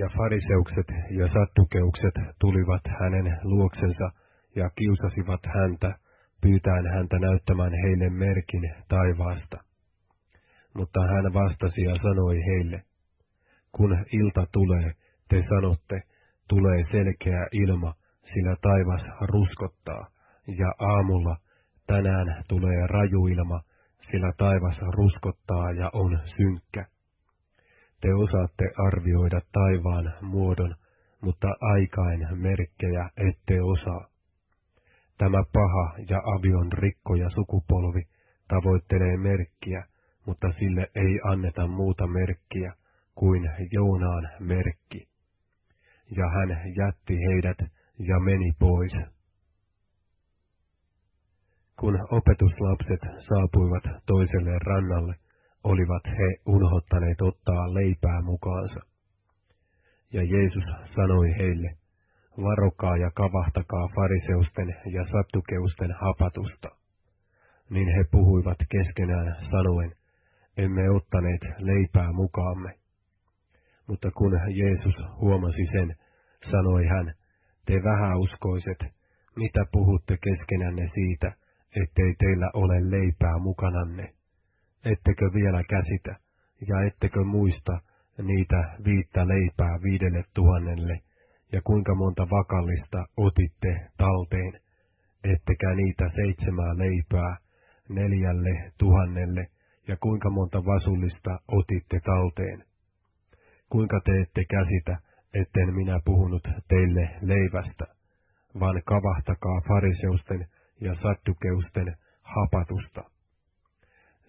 Ja fariseukset ja sattukeukset tulivat hänen luoksensa ja kiusasivat häntä, pyytäen häntä näyttämään heille merkin taivaasta. Mutta hän vastasi ja sanoi heille, kun ilta tulee, te sanotte, tulee selkeä ilma, sillä taivas ruskottaa, ja aamulla tänään tulee raju ilma, sillä taivas ruskottaa ja on synkkä. Te osaatte arvioida taivaan muodon, mutta aikain merkkejä ette osaa. Tämä paha ja avion rikkoja sukupolvi tavoittelee merkkiä, mutta sille ei anneta muuta merkkiä kuin Joonaan merkki. Ja hän jätti heidät ja meni pois. Kun opetuslapset saapuivat toiselle rannalle, olivat he unohtaneet ottaa leipää mukaansa. Ja Jeesus sanoi heille, varokaa ja kavahtakaa fariseusten ja sattukeusten hapatusta. Niin he puhuivat keskenään sanoen, emme ottaneet leipää mukaamme. Mutta kun Jeesus huomasi sen, sanoi hän, te vähäuskoiset, mitä puhutte keskenänne siitä, ettei teillä ole leipää mukananne? Ettekö vielä käsitä, ja ettekö muista niitä viittä leipää viidelle tuhannelle, ja kuinka monta vakallista otitte talteen, ettekä niitä seitsemää leipää neljälle tuhannelle, ja kuinka monta vasullista otitte talteen. Kuinka te ette käsitä, etten minä puhunut teille leivästä, vaan kavahtakaa fariseusten ja sattukeusten hapatusta.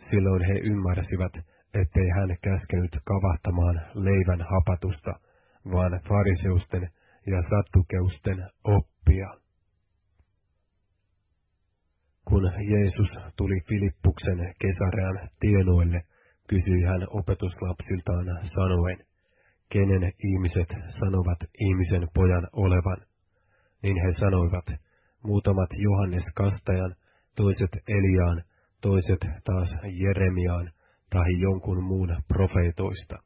Silloin he ymmärsivät, ettei hän käskenyt kavahtamaan leivän hapatusta, vaan fariseusten ja sattukeusten oppia. Kun Jeesus tuli Filippuksen Kesarean tienoille, kysyi hän opetuslapsiltaan sanoen, kenen ihmiset sanovat ihmisen pojan olevan. Niin he sanoivat, muutamat Johannes Kastajan, toiset Eliaan, toiset taas Jeremiaan tai jonkun muun profeetoista.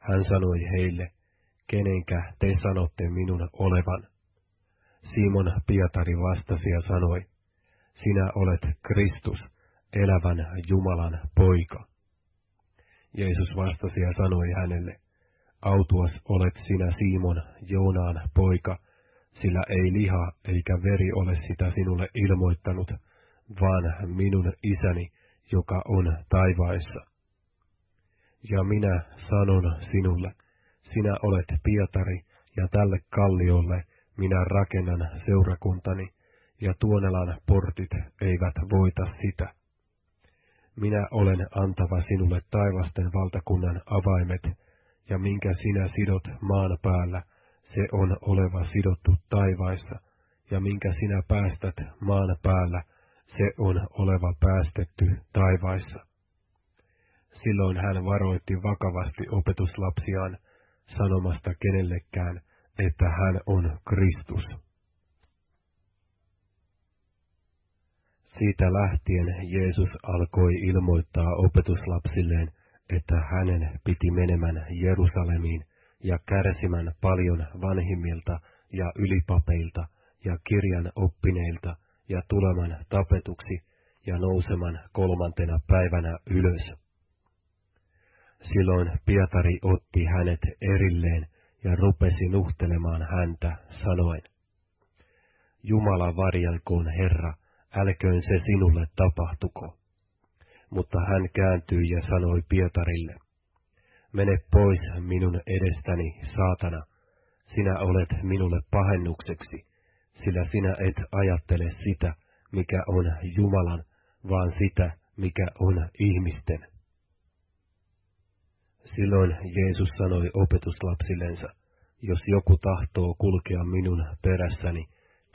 Hän sanoi heille, kenenkä te sanotte minun olevan. Simon Pietari vastasi ja sanoi, sinä olet Kristus, elävän Jumalan poika. Jeesus vastasi ja sanoi hänelle, autuas olet sinä Simon, Joonaan poika, sillä ei liha eikä veri ole sitä sinulle ilmoittanut, vaan minun isäni, joka on taivaissa. Ja minä sanon sinulle, sinä olet Pietari, ja tälle kalliolle minä rakennan seurakuntani, ja Tuonelan portit eivät voita sitä. Minä olen antava sinulle taivasten valtakunnan avaimet, ja minkä sinä sidot maan päällä, se on oleva sidottu taivaissa, ja minkä sinä päästät maan päällä, se on oleva päästetty taivaissa. Silloin hän varoitti vakavasti opetuslapsiaan sanomasta kenellekään, että hän on Kristus. Siitä lähtien Jeesus alkoi ilmoittaa opetuslapsilleen, että hänen piti menemään Jerusalemiin ja kärsimään paljon vanhimmilta ja ylipapeilta ja kirjan oppineilta ja tuleman tapetuksi ja nouseman kolmantena päivänä ylös. Silloin Pietari otti hänet erilleen ja rupesi nuhtelemaan häntä, sanoen, Jumala varjelkoon Herra, älköön se sinulle tapahtuko. Mutta hän kääntyi ja sanoi Pietarille, Mene pois minun edestäni, saatana, sinä olet minulle pahennukseksi, sillä sinä et ajattele sitä, mikä on Jumalan, vaan sitä, mikä on ihmisten. Silloin Jeesus sanoi opetuslapsillensa, jos joku tahtoo kulkea minun perässäni,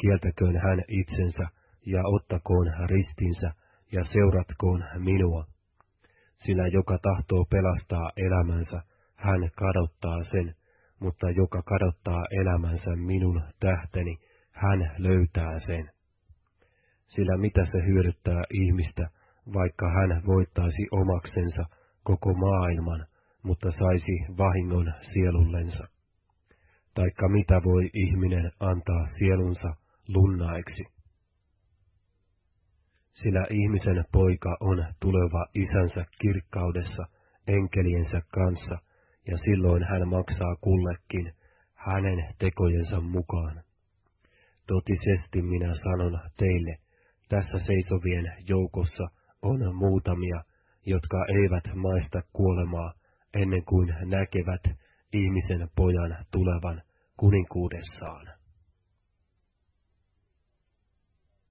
kieltäköön hän itsensä ja ottakoon ristinsä ja seuratkoon minua. Sillä joka tahtoo pelastaa elämänsä, hän kadottaa sen, mutta joka kadottaa elämänsä minun tähteni, hän löytää sen. Sillä mitä se hyödyttää ihmistä, vaikka hän voittaisi omaksensa koko maailman, mutta saisi vahingon sielullensa. taikka mitä voi ihminen antaa sielunsa lunnaiksi. Sillä ihmisen poika on tuleva isänsä kirkkaudessa enkeliensä kanssa, ja silloin hän maksaa kullekin hänen tekojensa mukaan. Totisesti minä sanon teille, tässä seisovien joukossa on muutamia, jotka eivät maista kuolemaa ennen kuin näkevät ihmisen pojan tulevan kuninkuudessaan.